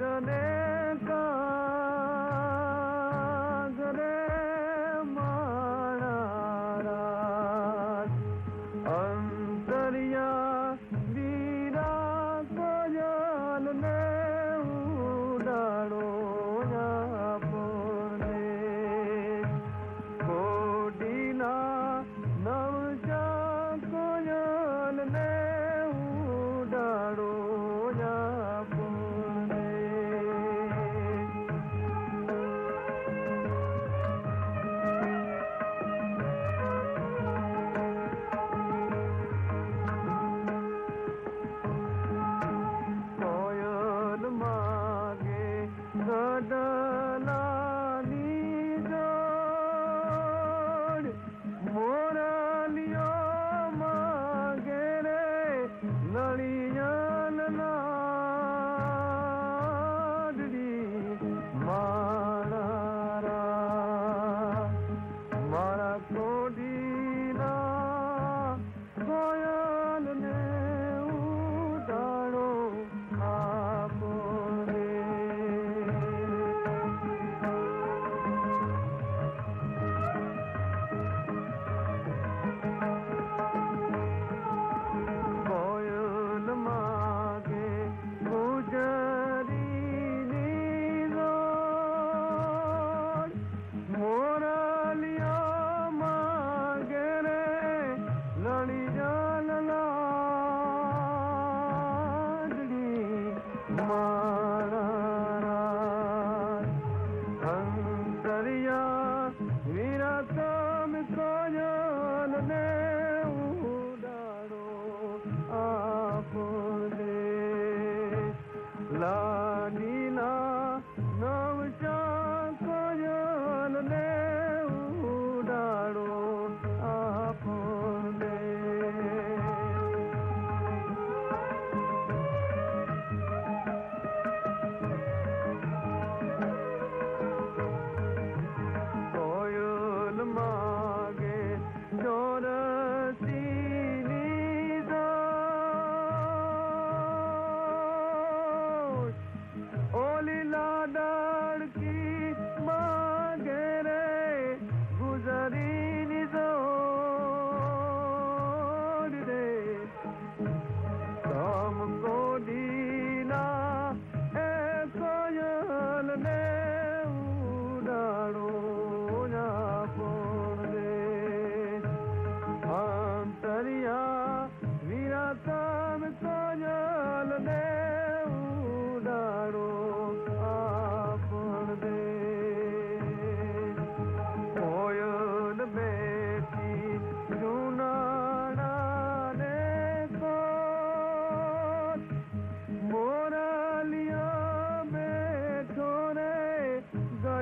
ಚಾಂದನೇ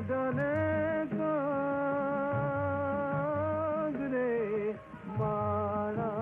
ગઢને કાગરે મારા